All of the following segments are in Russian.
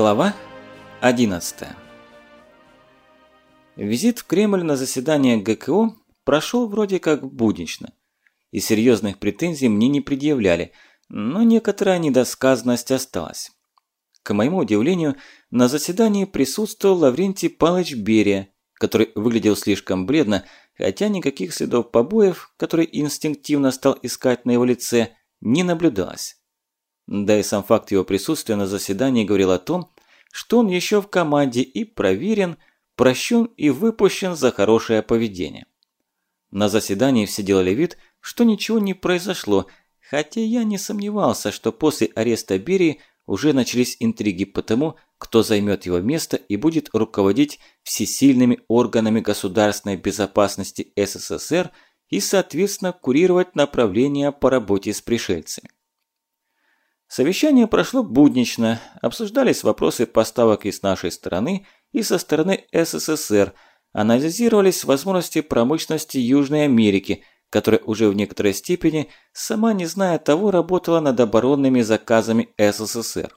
Глава 11 Визит в Кремль на заседание ГКО прошел вроде как буднично. И серьезных претензий мне не предъявляли, но некоторая недосказанность осталась. К моему удивлению, на заседании присутствовал Лаврентий Палыч Берия, который выглядел слишком бледно, хотя никаких следов побоев, которые инстинктивно стал искать на его лице, не наблюдалось. Да и сам факт его присутствия на заседании говорил о том, что он еще в команде и проверен, прощен и выпущен за хорошее поведение. На заседании все делали вид, что ничего не произошло, хотя я не сомневался, что после ареста Берии уже начались интриги по тому, кто займет его место и будет руководить всесильными органами государственной безопасности СССР и, соответственно, курировать направления по работе с пришельцами. Совещание прошло буднично, обсуждались вопросы поставок и с нашей стороны, и со стороны СССР, анализировались возможности промышленности Южной Америки, которая уже в некоторой степени, сама не зная того, работала над оборонными заказами СССР.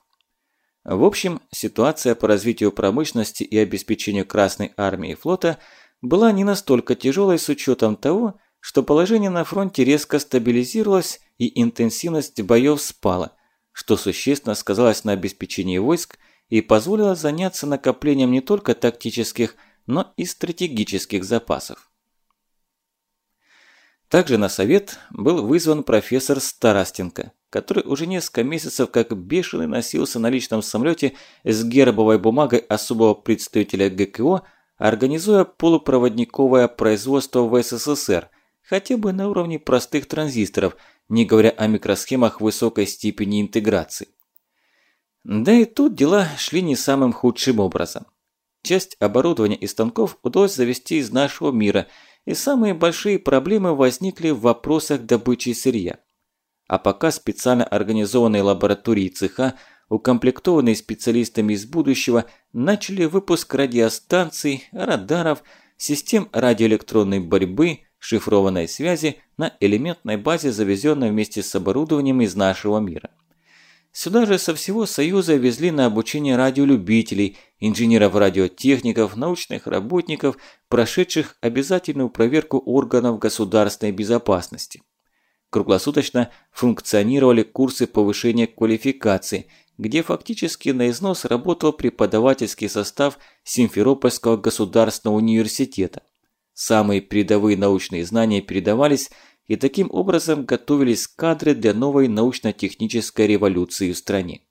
В общем, ситуация по развитию промышленности и обеспечению Красной Армии и флота была не настолько тяжелой с учетом того, что положение на фронте резко стабилизировалось и интенсивность боев спала – что существенно сказалось на обеспечении войск и позволило заняться накоплением не только тактических, но и стратегических запасов. Также на совет был вызван профессор Старостенко, который уже несколько месяцев как бешеный носился на личном самолете с гербовой бумагой особого представителя ГКО, организуя полупроводниковое производство в СССР, хотя бы на уровне простых транзисторов – не говоря о микросхемах высокой степени интеграции. Да и тут дела шли не самым худшим образом. Часть оборудования и станков удалось завести из нашего мира, и самые большие проблемы возникли в вопросах добычи сырья. А пока специально организованные лаборатории цеха, укомплектованные специалистами из будущего, начали выпуск радиостанций, радаров, систем радиоэлектронной борьбы – шифрованной связи на элементной базе, завезенной вместе с оборудованием из нашего мира. Сюда же со всего Союза везли на обучение радиолюбителей, инженеров-радиотехников, научных работников, прошедших обязательную проверку органов государственной безопасности. Круглосуточно функционировали курсы повышения квалификации, где фактически на износ работал преподавательский состав Симферопольского государственного университета. Самые передовые научные знания передавались, и таким образом готовились кадры для новой научно-технической революции в стране.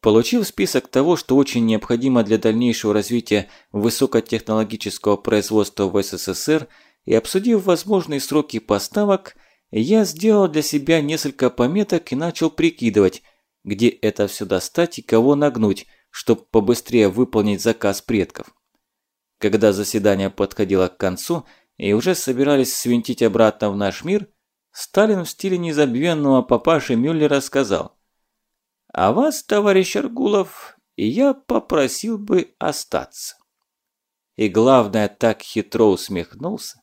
Получив список того, что очень необходимо для дальнейшего развития высокотехнологического производства в СССР и обсудив возможные сроки поставок, я сделал для себя несколько пометок и начал прикидывать, где это все достать и кого нагнуть, чтобы побыстрее выполнить заказ предков. Когда заседание подходило к концу и уже собирались свинтить обратно в наш мир, Сталин в стиле незабвенного папаши Мюллера сказал «А вас, товарищ Аргулов, я попросил бы остаться». И главное, так хитро усмехнулся.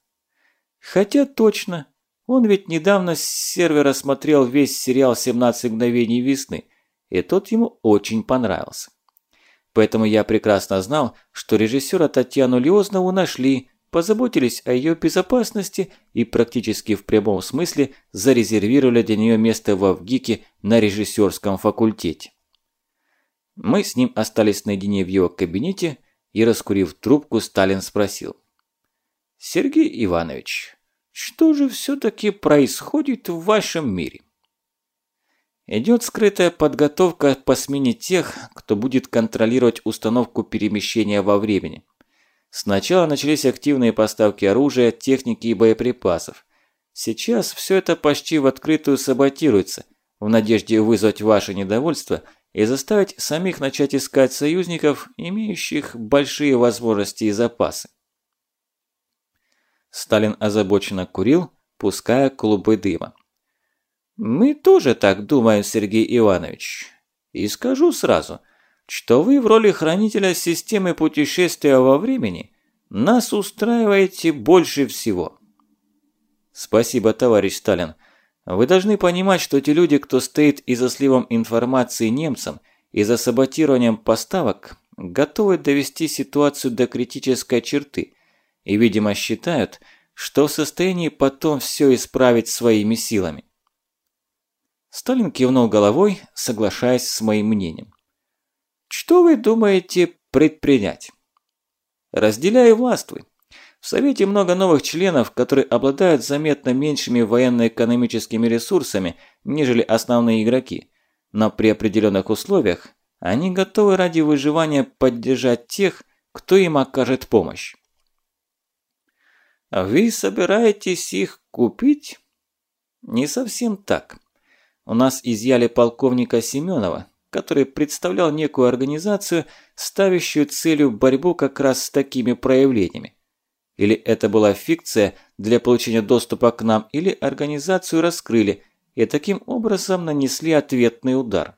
Хотя точно, он ведь недавно с сервера смотрел весь сериал «17 мгновений весны», и тот ему очень понравился. Поэтому я прекрасно знал, что режиссера Татьяну Лиознову нашли, позаботились о ее безопасности и практически в прямом смысле зарезервировали для нее место в Авгике на режиссерском факультете. Мы с ним остались наедине в его кабинете и, раскурив трубку, Сталин спросил. «Сергей Иванович, что же все-таки происходит в вашем мире?» Идет скрытая подготовка по смене тех, кто будет контролировать установку перемещения во времени. Сначала начались активные поставки оружия, техники и боеприпасов. Сейчас все это почти в открытую саботируется, в надежде вызвать ваше недовольство и заставить самих начать искать союзников, имеющих большие возможности и запасы. Сталин озабоченно курил, пуская клубы дыма. Мы тоже так думаем, Сергей Иванович. И скажу сразу, что вы в роли хранителя системы путешествия во времени нас устраиваете больше всего. Спасибо, товарищ Сталин. Вы должны понимать, что те люди, кто стоит и за сливом информации немцам, и за саботированием поставок готовы довести ситуацию до критической черты и, видимо, считают, что в состоянии потом все исправить своими силами. Сталин кивнул головой, соглашаясь с моим мнением. Что вы думаете предпринять? Разделяю властвуй. В Совете много новых членов, которые обладают заметно меньшими военно-экономическими ресурсами, нежели основные игроки. Но при определенных условиях они готовы ради выживания поддержать тех, кто им окажет помощь. Вы собираетесь их купить? Не совсем так. У нас изъяли полковника Семенова, который представлял некую организацию, ставящую целью борьбу как раз с такими проявлениями. Или это была фикция для получения доступа к нам, или организацию раскрыли и таким образом нанесли ответный удар.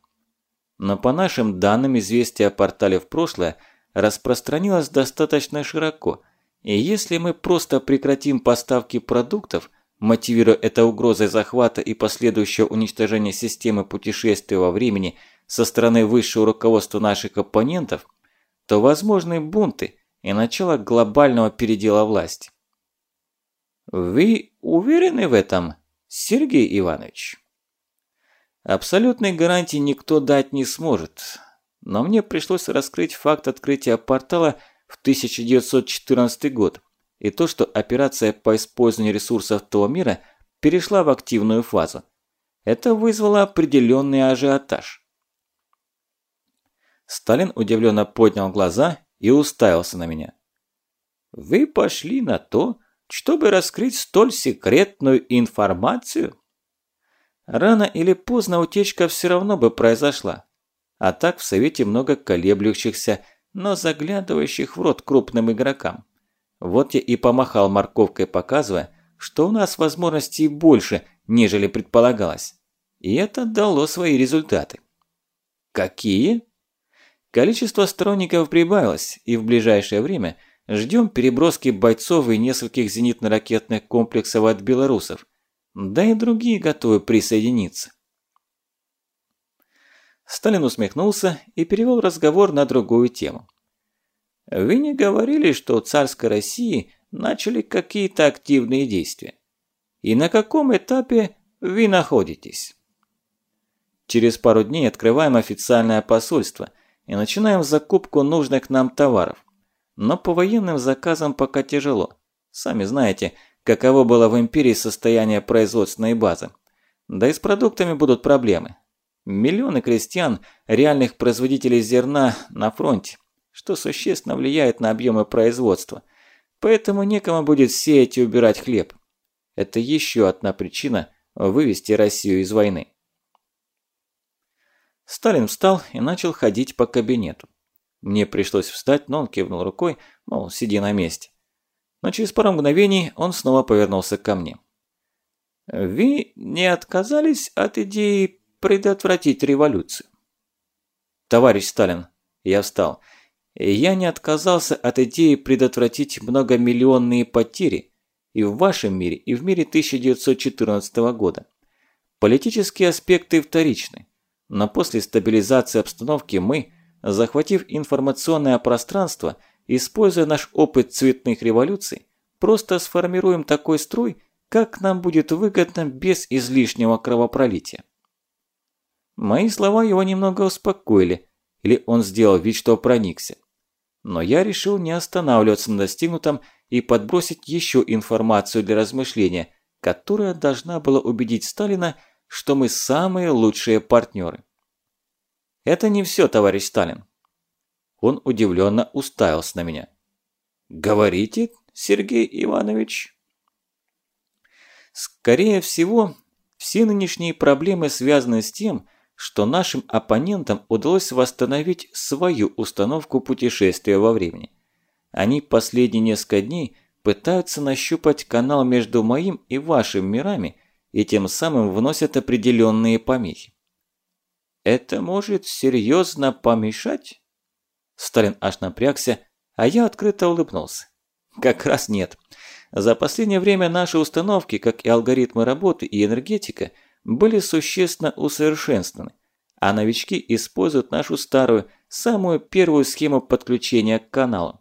Но по нашим данным, известие о портале в прошлое распространилось достаточно широко, и если мы просто прекратим поставки продуктов, мотивируя это угрозой захвата и последующего уничтожения системы путешествия во времени – со стороны высшего руководства наших оппонентов, то возможны бунты и начало глобального передела власти. Вы уверены в этом, Сергей Иванович? Абсолютной гарантии никто дать не сможет, но мне пришлось раскрыть факт открытия портала в 1914 год и то, что операция по использованию ресурсов того мира перешла в активную фазу. Это вызвало определенный ажиотаж. Сталин удивленно поднял глаза и уставился на меня. «Вы пошли на то, чтобы раскрыть столь секретную информацию?» Рано или поздно утечка все равно бы произошла. А так в Совете много колеблющихся, но заглядывающих в рот крупным игрокам. Вот я и помахал морковкой, показывая, что у нас возможностей больше, нежели предполагалось. И это дало свои результаты. «Какие?» Количество сторонников прибавилось, и в ближайшее время ждем переброски бойцов и нескольких зенитно-ракетных комплексов от белорусов. Да и другие готовы присоединиться. Сталин усмехнулся и перевел разговор на другую тему. «Вы не говорили, что в царской России начали какие-то активные действия? И на каком этапе вы находитесь?» Через пару дней открываем официальное посольство – и начинаем закупку нужных нам товаров. Но по военным заказам пока тяжело. Сами знаете, каково было в империи состояние производственной базы. Да и с продуктами будут проблемы. Миллионы крестьян, реальных производителей зерна на фронте, что существенно влияет на объемы производства. Поэтому некому будет сеять и убирать хлеб. Это еще одна причина вывести Россию из войны. Сталин встал и начал ходить по кабинету. Мне пришлось встать, но он кивнул рукой, мол, сиди на месте. Но через пару мгновений он снова повернулся ко мне. «Вы не отказались от идеи предотвратить революцию?» «Товарищ Сталин», я встал, «я не отказался от идеи предотвратить многомиллионные потери и в вашем мире, и в мире 1914 года. Политические аспекты вторичны. Но после стабилизации обстановки мы, захватив информационное пространство, используя наш опыт цветных революций, просто сформируем такой строй, как нам будет выгодно без излишнего кровопролития. Мои слова его немного успокоили, или он сделал вид, что проникся. Но я решил не останавливаться на достигнутом и подбросить еще информацию для размышления, которая должна была убедить Сталина, что мы самые лучшие партнеры. Это не все, товарищ Сталин. Он удивленно уставился на меня. Говорите, Сергей Иванович? Скорее всего, все нынешние проблемы связаны с тем, что нашим оппонентам удалось восстановить свою установку путешествия во времени. Они последние несколько дней пытаются нащупать канал между моим и вашим мирами – и тем самым вносят определенные помехи. Это может серьезно помешать? Сталин аж напрягся, а я открыто улыбнулся. Как раз нет. За последнее время наши установки, как и алгоритмы работы и энергетика, были существенно усовершенствованы, а новички используют нашу старую, самую первую схему подключения к каналу.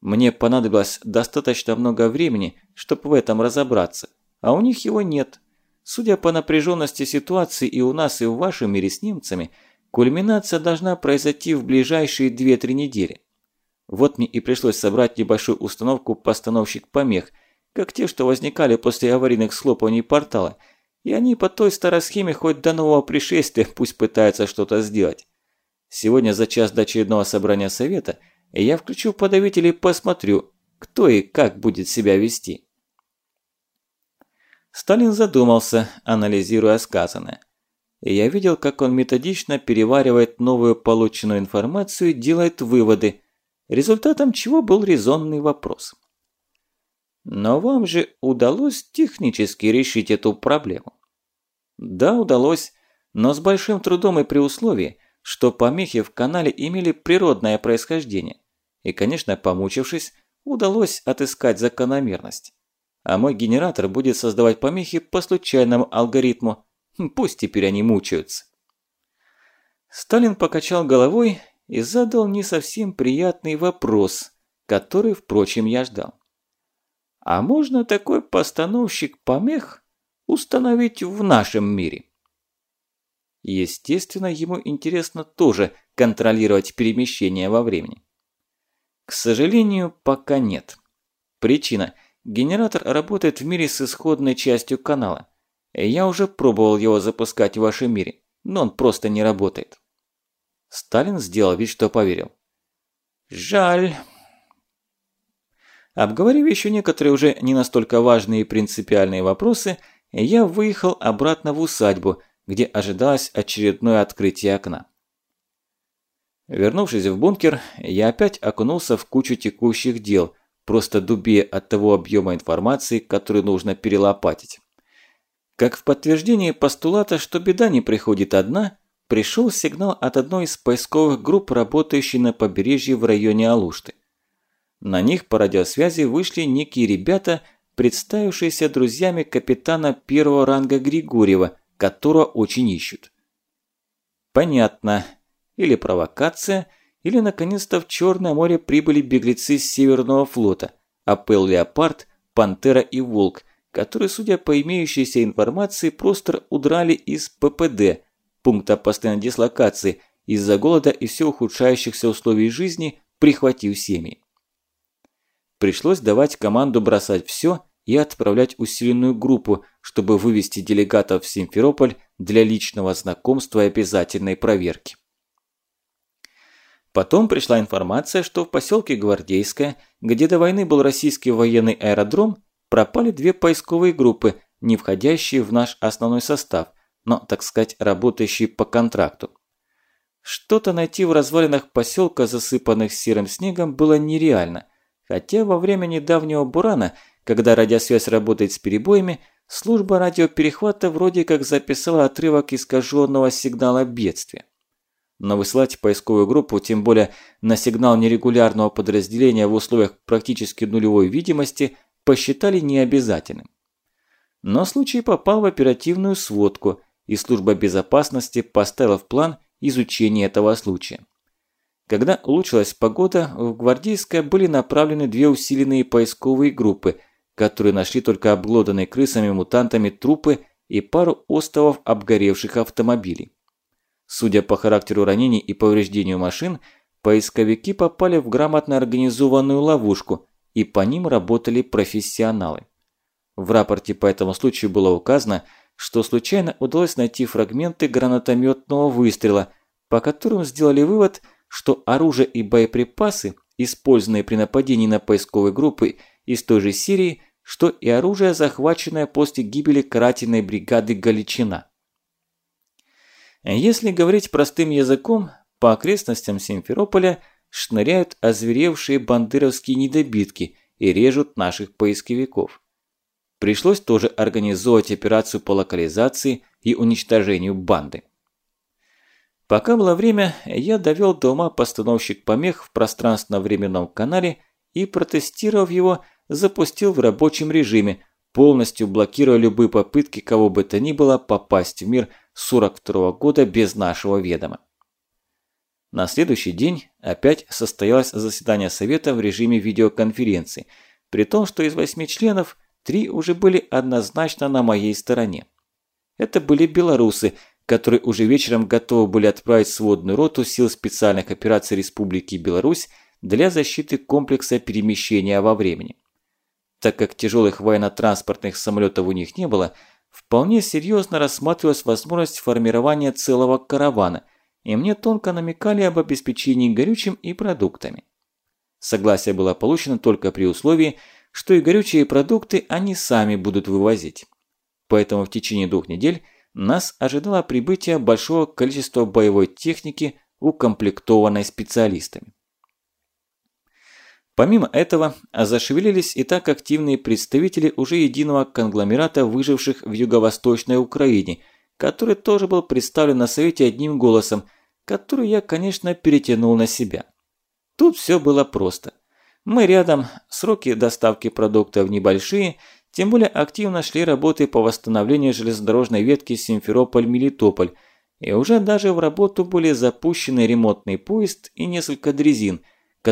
Мне понадобилось достаточно много времени, чтобы в этом разобраться, а у них его нет. Судя по напряженности ситуации и у нас, и в вашем мире с немцами, кульминация должна произойти в ближайшие 2-3 недели. Вот мне и пришлось собрать небольшую установку постановщик помех, как те, что возникали после аварийных схлопываний портала, и они по той старой схеме хоть до нового пришествия пусть пытаются что-то сделать. Сегодня за час до очередного собрания совета я включу подавитель и посмотрю, кто и как будет себя вести. Сталин задумался, анализируя сказанное. И я видел, как он методично переваривает новую полученную информацию и делает выводы, результатом чего был резонный вопрос. Но вам же удалось технически решить эту проблему? Да, удалось, но с большим трудом и при условии, что помехи в канале имели природное происхождение. И, конечно, помучившись, удалось отыскать закономерность. А мой генератор будет создавать помехи по случайному алгоритму. Пусть теперь они мучаются. Сталин покачал головой и задал не совсем приятный вопрос, который, впрочем, я ждал. А можно такой постановщик помех установить в нашем мире? Естественно, ему интересно тоже контролировать перемещение во времени. К сожалению, пока нет. Причина – генератор работает в мире с исходной частью канала. Я уже пробовал его запускать в вашем мире, но он просто не работает. Сталин сделал вид, что поверил. «Жаль». Обговорив еще некоторые уже не настолько важные и принципиальные вопросы, я выехал обратно в усадьбу, где ожидалось очередное открытие окна. Вернувшись в бункер, я опять окунулся в кучу текущих дел, просто дубе от того объема информации, который нужно перелопатить. Как в подтверждении постулата, что беда не приходит одна, пришел сигнал от одной из поисковых групп, работающей на побережье в районе Алушты. На них по радиосвязи вышли некие ребята, представившиеся друзьями капитана первого ранга Григорьева, которого очень ищут. Понятно. Или провокация, или наконец-то в Черное море прибыли беглецы с Северного флота, Апел Леопард, Пантера и Волк, которые, судя по имеющейся информации, просто удрали из ППД – пункта постоянной дислокации из-за голода и все ухудшающихся условий жизни, прихватив семьи. Пришлось давать команду бросать все и отправлять усиленную группу, чтобы вывести делегатов в Симферополь для личного знакомства и обязательной проверки. Потом пришла информация, что в поселке Гвардейское, где до войны был российский военный аэродром, пропали две поисковые группы, не входящие в наш основной состав, но, так сказать, работающий по контракту. Что-то найти в развалинах поселка, засыпанных серым снегом, было нереально, хотя во время недавнего бурана, когда радиосвязь работает с перебоями, служба радиоперехвата вроде как записала отрывок искаженного сигнала бедствия. Но выслать поисковую группу, тем более на сигнал нерегулярного подразделения в условиях практически нулевой видимости, посчитали необязательным. Но случай попал в оперативную сводку, и служба безопасности поставила в план изучение этого случая. Когда улучшилась погода, в Гвардейское были направлены две усиленные поисковые группы, которые нашли только обглоданные крысами-мутантами трупы и пару островов обгоревших автомобилей. Судя по характеру ранений и повреждению машин, поисковики попали в грамотно организованную ловушку, и по ним работали профессионалы. В рапорте по этому случаю было указано, что случайно удалось найти фрагменты гранатометного выстрела, по которым сделали вывод, что оружие и боеприпасы, использованные при нападении на поисковые группы из той же серии, что и оружие, захваченное после гибели карательной бригады Галичина. Если говорить простым языком, по окрестностям Симферополя шныряют озверевшие бандеровские недобитки и режут наших поисковиков. Пришлось тоже организовать операцию по локализации и уничтожению банды. Пока было время, я довел до ума постановщик помех в пространственно-временном канале и, протестировав его, запустил в рабочем режиме, полностью блокируя любые попытки кого бы то ни было попасть в мир 42 года без нашего ведома. На следующий день опять состоялось заседание Совета в режиме видеоконференции, при том, что из восьми членов три уже были однозначно на моей стороне. Это были белорусы, которые уже вечером готовы были отправить сводную роту сил специальных операций Республики Беларусь для защиты комплекса перемещения во времени. Так как тяжелых военно-транспортных самолетов у них не было, вполне серьезно рассматривалась возможность формирования целого каравана – и мне тонко намекали об обеспечении горючим и продуктами. Согласие было получено только при условии, что и горючие продукты они сами будут вывозить. Поэтому в течение двух недель нас ожидало прибытие большого количества боевой техники, укомплектованной специалистами. Помимо этого, зашевелились и так активные представители уже единого конгломерата выживших в юго-восточной Украине, который тоже был представлен на совете одним голосом – которую я, конечно, перетянул на себя. Тут все было просто. Мы рядом, сроки доставки продуктов небольшие, тем более активно шли работы по восстановлению железнодорожной ветки Симферополь-Мелитополь, и уже даже в работу были запущены ремонтный поезд и несколько дрезин,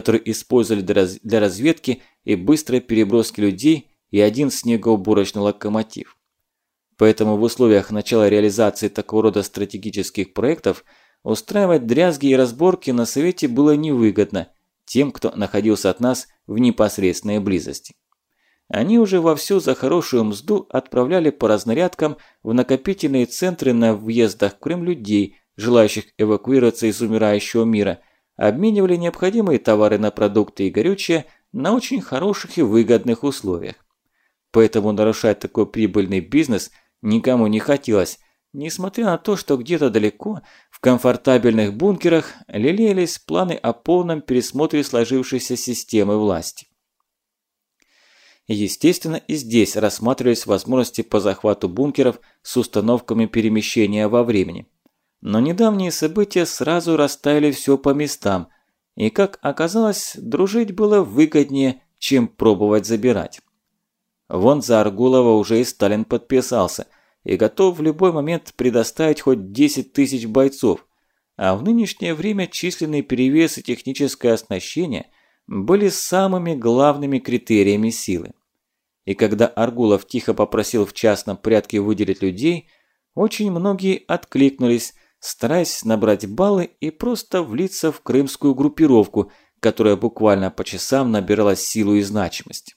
которые использовали для разведки и быстрой переброски людей и один снегоуборочный локомотив. Поэтому в условиях начала реализации такого рода стратегических проектов – Устраивать дрязги и разборки на совете было невыгодно тем, кто находился от нас в непосредственной близости. Они уже вовсю за хорошую мзду отправляли по разнарядкам в накопительные центры на въездах в Крым людей, желающих эвакуироваться из умирающего мира, обменивали необходимые товары на продукты и горючее на очень хороших и выгодных условиях. Поэтому нарушать такой прибыльный бизнес никому не хотелось, Несмотря на то, что где-то далеко, в комфортабельных бункерах, лелеялись планы о полном пересмотре сложившейся системы власти. Естественно, и здесь рассматривались возможности по захвату бункеров с установками перемещения во времени. Но недавние события сразу расставили все по местам, и, как оказалось, дружить было выгоднее, чем пробовать забирать. Вон за Аргулова уже и Сталин подписался – и готов в любой момент предоставить хоть 10 тысяч бойцов, а в нынешнее время численный перевес и техническое оснащение были самыми главными критериями силы. И когда Аргулов тихо попросил в частном порядке выделить людей, очень многие откликнулись, стараясь набрать баллы и просто влиться в крымскую группировку, которая буквально по часам набирала силу и значимость.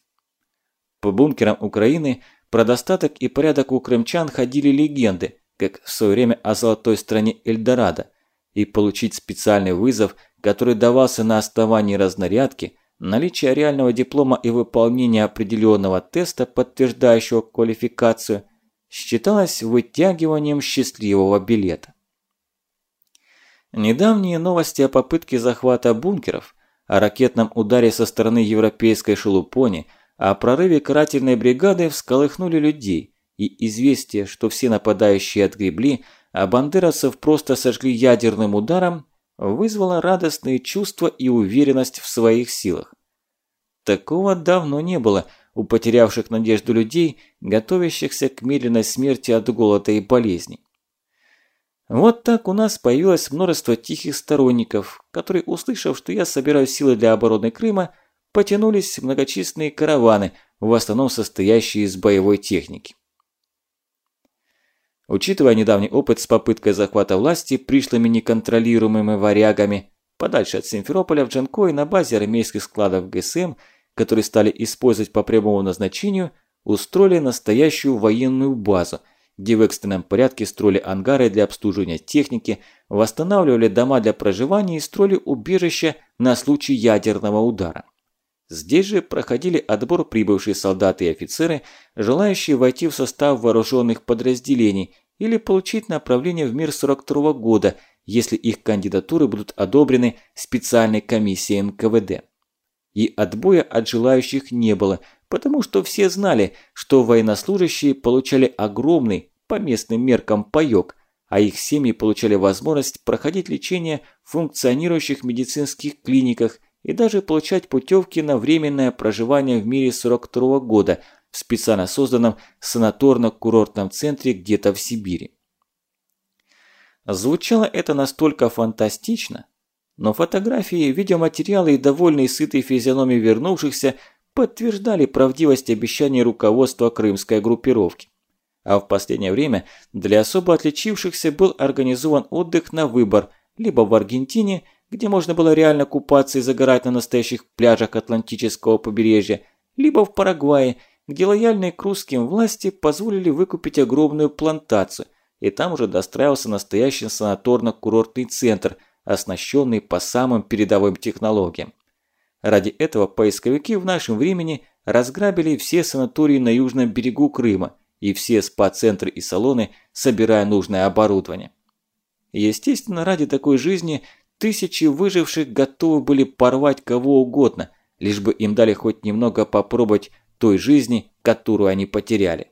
По бункерам Украины – про достаток и порядок у крымчан ходили легенды, как в свое время о золотой стране Эльдорадо, и получить специальный вызов, который давался на основании разнарядки, наличия реального диплома и выполнения определенного теста, подтверждающего квалификацию, считалось вытягиванием счастливого билета. Недавние новости о попытке захвата бункеров, о ракетном ударе со стороны европейской шелупони – о прорыве карательной бригады всколыхнули людей, и известие, что все нападающие отгребли, а бандеровцев просто сожгли ядерным ударом, вызвало радостные чувства и уверенность в своих силах. Такого давно не было у потерявших надежду людей, готовящихся к медленной смерти от голода и болезней. Вот так у нас появилось множество тихих сторонников, которые, услышав, что я собираю силы для обороны Крыма, потянулись многочисленные караваны, в основном состоящие из боевой техники. Учитывая недавний опыт с попыткой захвата власти пришлыми неконтролируемыми варягами, подальше от Симферополя в Джанкое на базе армейских складов ГСМ, которые стали использовать по прямому назначению, устроили настоящую военную базу, где в экстренном порядке строили ангары для обслуживания техники, восстанавливали дома для проживания и строили убежища на случай ядерного удара. Здесь же проходили отбор прибывшие солдаты и офицеры, желающие войти в состав вооруженных подразделений или получить направление в мир 42 года, если их кандидатуры будут одобрены специальной комиссией НКВД. И отбоя от желающих не было, потому что все знали, что военнослужащие получали огромный, по местным меркам, паёк, а их семьи получали возможность проходить лечение в функционирующих медицинских клиниках – и даже получать путевки на временное проживание в мире 42 года в специально созданном санаторно-курортном центре где-то в Сибири. Звучало это настолько фантастично, но фотографии, видеоматериалы и довольные сытые физиономии вернувшихся подтверждали правдивость обещаний руководства крымской группировки. А в последнее время для особо отличившихся был организован отдых на выбор либо в Аргентине, где можно было реально купаться и загорать на настоящих пляжах Атлантического побережья, либо в Парагвае, где лояльные к русским власти позволили выкупить огромную плантацию, и там уже достраивался настоящий санаторно-курортный центр, оснащенный по самым передовым технологиям. Ради этого поисковики в нашем времени разграбили все санатории на южном берегу Крыма и все спа-центры и салоны, собирая нужное оборудование. Естественно, ради такой жизни тысячи выживших готовы были порвать кого угодно, лишь бы им дали хоть немного попробовать той жизни, которую они потеряли.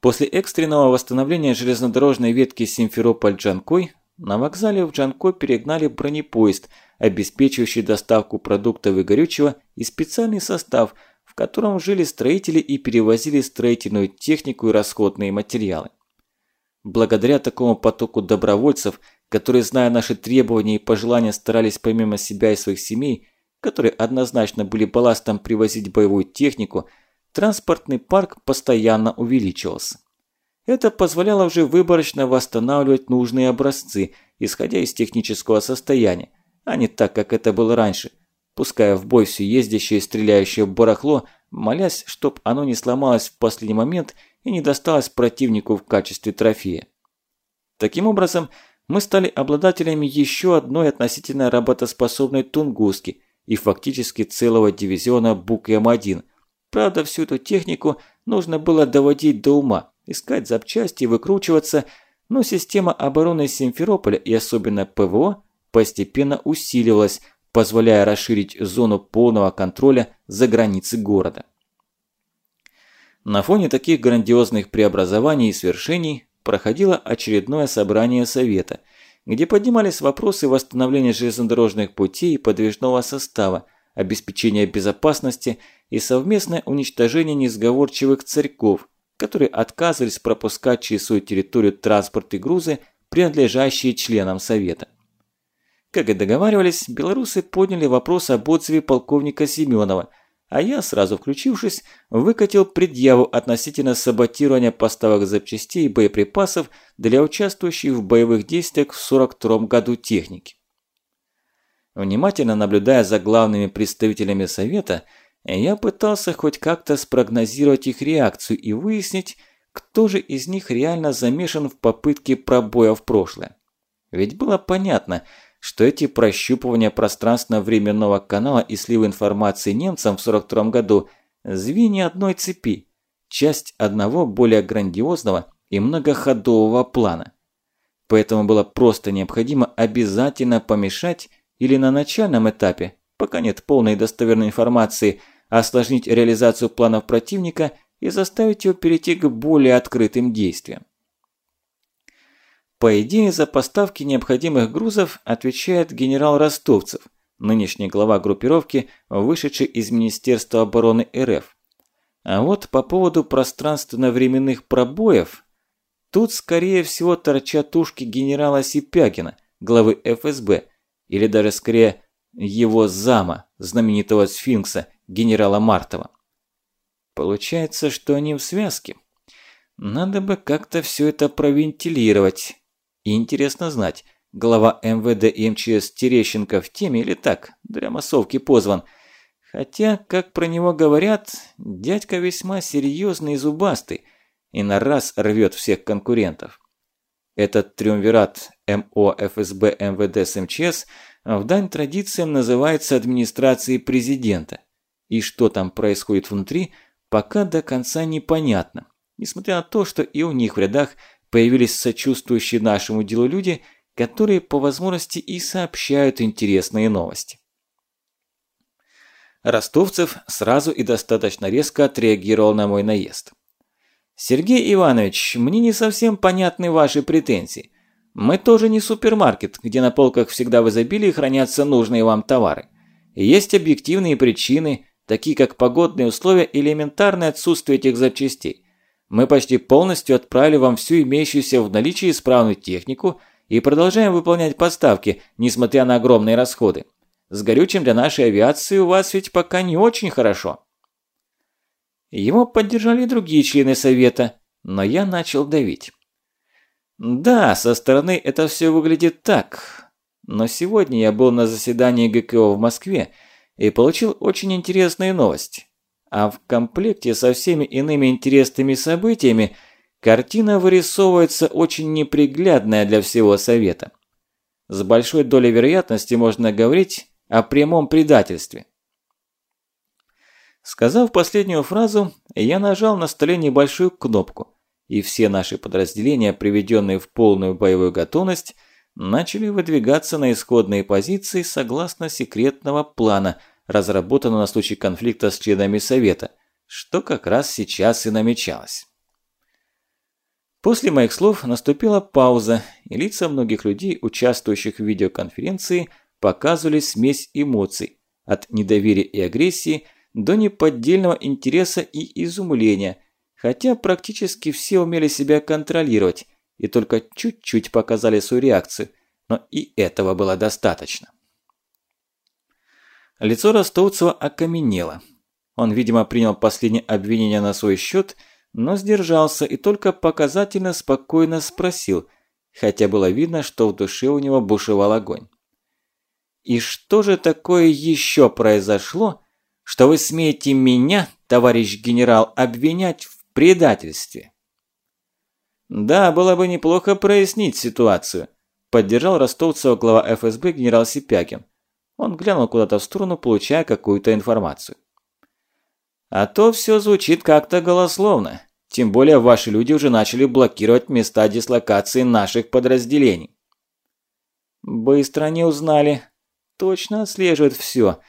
После экстренного восстановления железнодорожной ветки Симферополь-Джанкой на вокзале в Джанко перегнали бронепоезд, обеспечивающий доставку продуктов и горючего и специальный состав, в котором жили строители и перевозили строительную технику и расходные материалы. Благодаря такому потоку добровольцев, которые, зная наши требования и пожелания, старались помимо себя и своих семей, которые однозначно были балластом привозить боевую технику, транспортный парк постоянно увеличивался. Это позволяло уже выборочно восстанавливать нужные образцы, исходя из технического состояния, а не так, как это было раньше, пуская в бой все ездящее и стреляющее барахло, молясь, чтоб оно не сломалось в последний момент и не досталось противнику в качестве трофея. Таким образом, мы стали обладателями еще одной относительно работоспособной Тунгуски и фактически целого дивизиона Бук-М1. Правда, всю эту технику нужно было доводить до ума, искать запчасти выкручиваться, но система обороны Симферополя и особенно ПВО постепенно усиливалась, позволяя расширить зону полного контроля за границы города. На фоне таких грандиозных преобразований и свершений проходило очередное собрание Совета, где поднимались вопросы восстановления железнодорожных путей и подвижного состава, обеспечения безопасности и совместное уничтожение несговорчивых царьков – которые отказывались пропускать через свою территорию транспорт и грузы, принадлежащие членам Совета. Как и договаривались, белорусы подняли вопрос об отзыве полковника Семенова, а я, сразу включившись, выкатил предъяву относительно саботирования поставок запчастей и боеприпасов для участвующих в боевых действиях в 42 году техники. Внимательно наблюдая за главными представителями Совета, я пытался хоть как-то спрогнозировать их реакцию и выяснить, кто же из них реально замешан в попытке пробоя в прошлое. Ведь было понятно, что эти прощупывания пространственно-временного канала и сливы информации немцам в 42 году – звенья одной цепи, часть одного более грандиозного и многоходового плана. Поэтому было просто необходимо обязательно помешать или на начальном этапе, пока нет полной достоверной информации – осложнить реализацию планов противника и заставить его перейти к более открытым действиям. По идее, за поставки необходимых грузов отвечает генерал Ростовцев, нынешний глава группировки, вышедший из Министерства обороны РФ. А вот по поводу пространственно-временных пробоев, тут скорее всего торчат ушки генерала Сипягина, главы ФСБ, или даже скорее его зама, знаменитого сфинкса, генерала Мартова. Получается, что они в связке. Надо бы как-то все это провентилировать. И интересно знать, глава МВД и МЧС Терещенко в теме или так, для массовки позван. Хотя, как про него говорят, дядька весьма серьезный и зубастый, и на раз рвет всех конкурентов. Этот триумвират МО, ФСБ, МВД с МЧС в дань традициям называется администрацией президента. И что там происходит внутри, пока до конца непонятно. Несмотря на то, что и у них в рядах появились сочувствующие нашему делу люди, которые по возможности и сообщают интересные новости. Ростовцев сразу и достаточно резко отреагировал на мой наезд. «Сергей Иванович, мне не совсем понятны ваши претензии. Мы тоже не супермаркет, где на полках всегда в изобилии хранятся нужные вам товары. Есть объективные причины, такие как погодные условия и элементарное отсутствие этих запчастей. Мы почти полностью отправили вам всю имеющуюся в наличии исправную технику и продолжаем выполнять поставки, несмотря на огромные расходы. С горючим для нашей авиации у вас ведь пока не очень хорошо. Его поддержали другие члены совета, но я начал давить. Да, со стороны это все выглядит так, но сегодня я был на заседании ГКО в Москве и получил очень интересные новости. А в комплекте со всеми иными интересными событиями картина вырисовывается очень неприглядная для всего совета. С большой долей вероятности можно говорить о прямом предательстве. Сказав последнюю фразу, я нажал на столе небольшую кнопку, и все наши подразделения, приведенные в полную боевую готовность, начали выдвигаться на исходные позиции согласно секретного плана, разработанного на случай конфликта с членами Совета, что как раз сейчас и намечалось. После моих слов наступила пауза, и лица многих людей, участвующих в видеоконференции, показывали смесь эмоций, от недоверия и агрессии до неподдельного интереса и изумления, хотя практически все умели себя контролировать и только чуть-чуть показали свою реакцию, но и этого было достаточно. Лицо Ростовцева окаменело. Он, видимо, принял последнее обвинение на свой счет, но сдержался и только показательно спокойно спросил, хотя было видно, что в душе у него бушевал огонь. «И что же такое еще произошло, что вы смеете меня, товарищ генерал, обвинять в предательстве. Да, было бы неплохо прояснить ситуацию, поддержал ростовцева глава ФСБ генерал Сипякин. Он глянул куда-то в сторону, получая какую-то информацию. А то все звучит как-то голословно. Тем более ваши люди уже начали блокировать места дислокации наших подразделений. Быстро не узнали. Точно отслеживают все.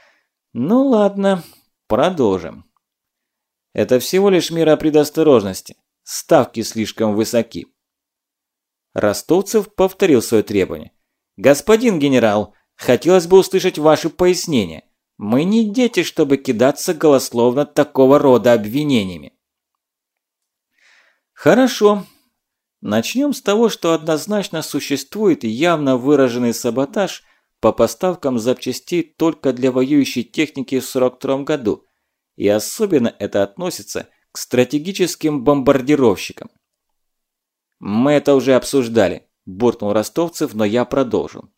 Ну ладно, продолжим. Это всего лишь мера предосторожности. Ставки слишком высоки. Ростовцев повторил свое требование. «Господин генерал, хотелось бы услышать ваши пояснения. Мы не дети, чтобы кидаться голословно такого рода обвинениями». «Хорошо. Начнем с того, что однозначно существует явно выраженный саботаж – по поставкам запчастей только для воюющей техники в 1942 году, и особенно это относится к стратегическим бомбардировщикам. «Мы это уже обсуждали», – буркнул Ростовцев, но я продолжил.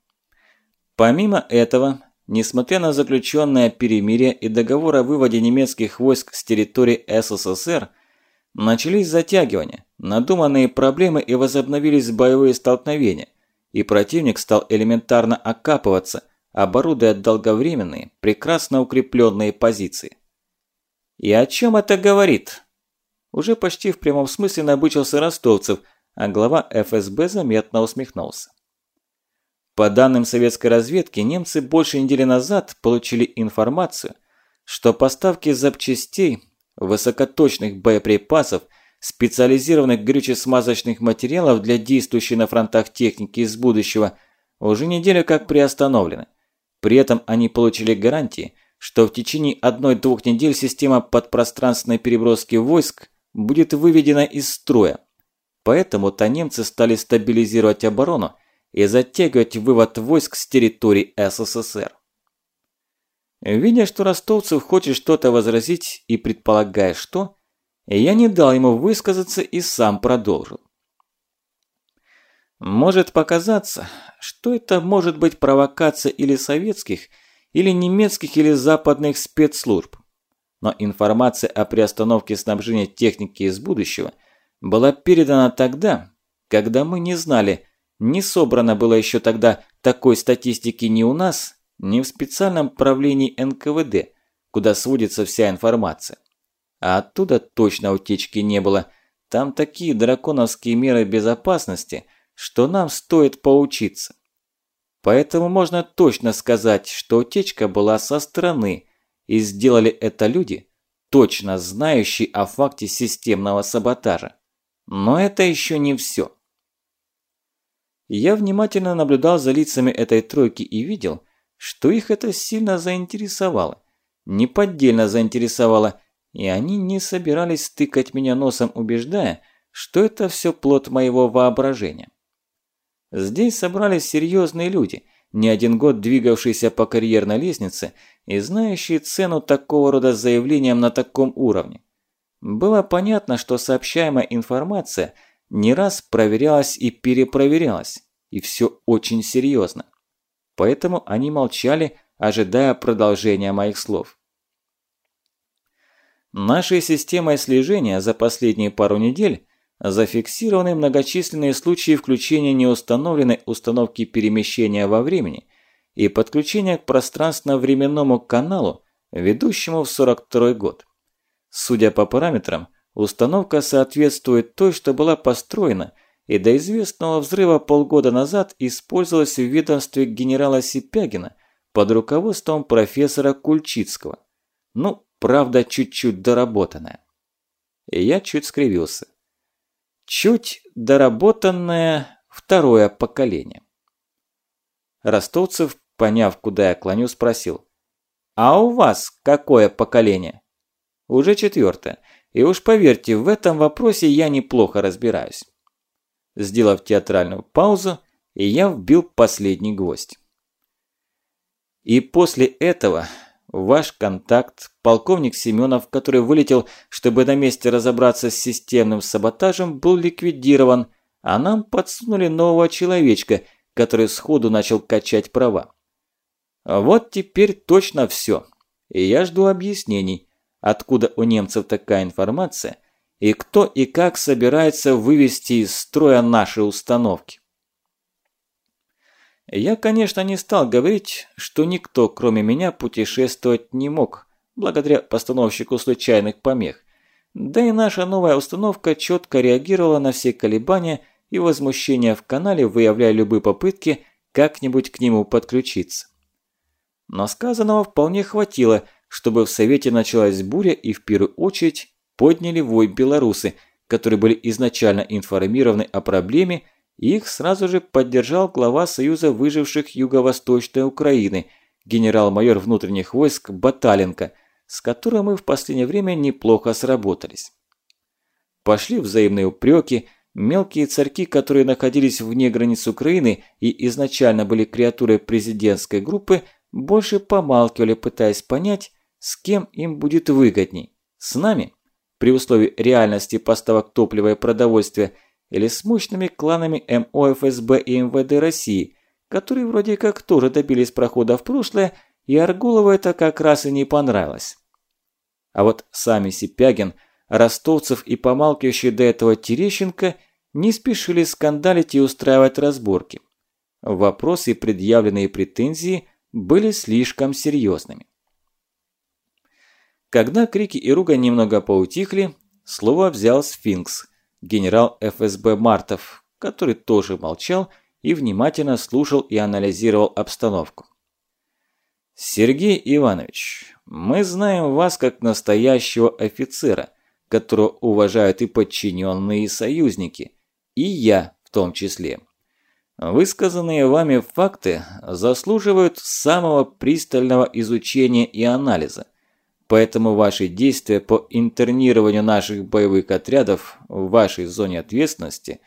Помимо этого, несмотря на заключенное перемирие и договор о выводе немецких войск с территории СССР, начались затягивания, надуманные проблемы и возобновились боевые столкновения – и противник стал элементарно окапываться, оборудуя долговременные, прекрасно укрепленные позиции. И о чем это говорит? Уже почти в прямом смысле набычился ростовцев, а глава ФСБ заметно усмехнулся. По данным советской разведки, немцы больше недели назад получили информацию, что поставки запчастей, высокоточных боеприпасов – специализированных горюче-смазочных материалов для действующей на фронтах техники из будущего уже неделю как приостановлены. При этом они получили гарантии, что в течение одной-двух недель система подпространственной переброски войск будет выведена из строя. Поэтому-то немцы стали стабилизировать оборону и затягивать вывод войск с территории СССР. Видя, что ростовцев хочет что-то возразить и предполагая что, я не дал ему высказаться и сам продолжил. Может показаться, что это может быть провокация или советских, или немецких, или западных спецслужб. Но информация о приостановке снабжения техники из будущего была передана тогда, когда мы не знали, не собрано было еще тогда такой статистики ни у нас, ни в специальном правлении НКВД, куда сводится вся информация. А оттуда точно утечки не было. Там такие драконовские меры безопасности, что нам стоит поучиться. Поэтому можно точно сказать, что утечка была со стороны, и сделали это люди, точно знающие о факте системного саботажа. Но это еще не все. Я внимательно наблюдал за лицами этой тройки и видел, что их это сильно заинтересовало. Неподдельно заинтересовало – и они не собирались тыкать меня носом, убеждая, что это все плод моего воображения. Здесь собрались серьезные люди, не один год двигавшиеся по карьерной лестнице и знающие цену такого рода заявлениям на таком уровне. Было понятно, что сообщаемая информация не раз проверялась и перепроверялась, и все очень серьезно. Поэтому они молчали, ожидая продолжения моих слов. Нашей системой слежения за последние пару недель зафиксированы многочисленные случаи включения неустановленной установки перемещения во времени и подключения к пространственно-временному каналу, ведущему в 42 год. Судя по параметрам, установка соответствует той, что была построена и до известного взрыва полгода назад использовалась в ведомстве генерала Сипягина под руководством профессора Кульчицкого. Ну, правда, чуть-чуть доработанная. И я чуть скривился. Чуть доработанное второе поколение. Ростовцев, поняв, куда я клоню, спросил. «А у вас какое поколение?» Уже четвертое. И уж поверьте, в этом вопросе я неплохо разбираюсь. Сделав театральную паузу, я вбил последний гвоздь. И после этого ваш контакт, полковник Семенов, который вылетел, чтобы на месте разобраться с системным саботажем, был ликвидирован, а нам подсунули нового человечка, который сходу начал качать права. Вот теперь точно все. И я жду объяснений, откуда у немцев такая информация и кто и как собирается вывести из строя наши установки. Я, конечно, не стал говорить, что никто, кроме меня, путешествовать не мог, благодаря постановщику случайных помех. Да и наша новая установка четко реагировала на все колебания и возмущения в канале, выявляя любые попытки как-нибудь к нему подключиться. Но сказанного вполне хватило – чтобы в Совете началась буря и в первую очередь подняли вой белорусы, которые были изначально информированы о проблеме, и их сразу же поддержал глава Союза выживших Юго-Восточной Украины, генерал-майор внутренних войск Баталенко, с которым мы в последнее время неплохо сработались. Пошли взаимные упреки, мелкие царьки, которые находились вне границ Украины и изначально были креатурой президентской группы, больше помалкивали, пытаясь понять, с кем им будет выгодней? С нами, при условии реальности поставок топлива и продовольствия, или с мощными кланами МО, ФСБ и МВД России, которые вроде как тоже добились прохода в прошлое, и Аргулову это как раз и не понравилось. А вот сами Сипягин, Ростовцев и помалкивающий до этого Терещенко не спешили скандалить и устраивать разборки. Вопросы и предъявленные претензии были слишком серьезными. Когда крики и ругань немного поутихли, слово взял сфинкс, генерал ФСБ Мартов, который тоже молчал и внимательно слушал и анализировал обстановку. «Сергей Иванович, мы знаем вас как настоящего офицера, которого уважают и подчиненные, и союзники, и я в том числе. Высказанные вами факты заслуживают самого пристального изучения и анализа – Поэтому ваши действия по интернированию наших боевых отрядов в вашей зоне ответственности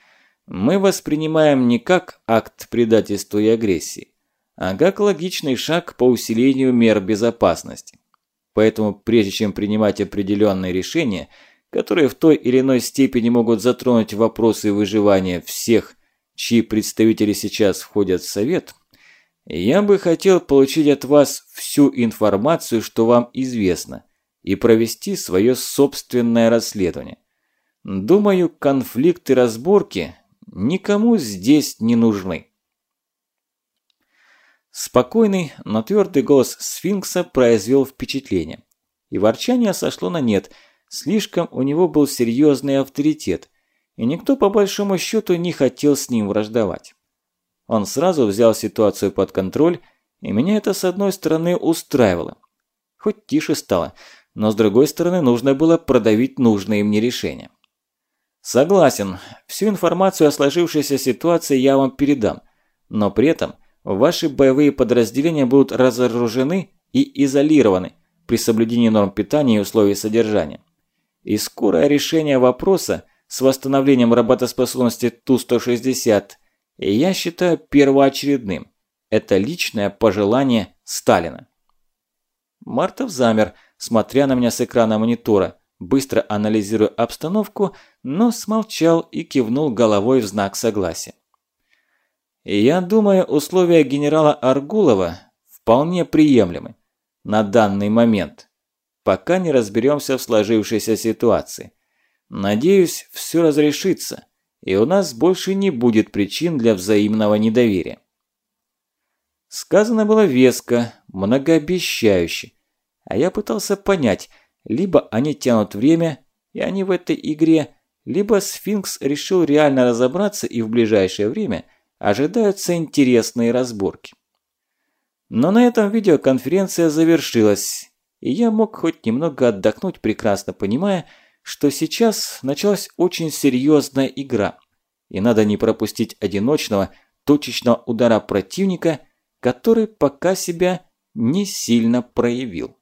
мы воспринимаем не как акт предательства и агрессии, а как логичный шаг по усилению мер безопасности. Поэтому прежде чем принимать определенные решения, которые в той или иной степени могут затронуть вопросы выживания всех, чьи представители сейчас входят в Совет – я бы хотел получить от вас всю информацию, что вам известно, и провести свое собственное расследование. Думаю, конфликты разборки никому здесь не нужны. Спокойный, но твердый голос сфинкса произвел впечатление. И ворчание сошло на нет, слишком у него был серьезный авторитет, и никто по большому счету не хотел с ним враждовать. Он сразу взял ситуацию под контроль, и меня это с одной стороны устраивало. Хоть тише стало, но с другой стороны нужно было продавить нужные мне решения. Согласен, всю информацию о сложившейся ситуации я вам передам, но при этом ваши боевые подразделения будут разоружены и изолированы, при соблюдении норм питания и условий содержания. И скорое решение вопроса с восстановлением работоспособности Ту-160 я считаю первоочередным. Это личное пожелание Сталина. Мартов замер, смотря на меня с экрана монитора, быстро анализируя обстановку, но смолчал и кивнул головой в знак согласия. Я думаю, условия генерала Аргулова вполне приемлемы на данный момент, пока не разберемся в сложившейся ситуации. Надеюсь, все разрешится, и у нас больше не будет причин для взаимного недоверия. Сказано было веско, многообещающе, а я пытался понять, либо они тянут время, и они в этой игре, либо Сфинкс решил реально разобраться и в ближайшее время ожидаются интересные разборки. Но на этом видеоконференция завершилась, и я мог хоть немного отдохнуть, прекрасно понимая, что сейчас началась очень серьезная игра, и надо не пропустить одиночного, точечного удара противника, который пока себя не сильно проявил.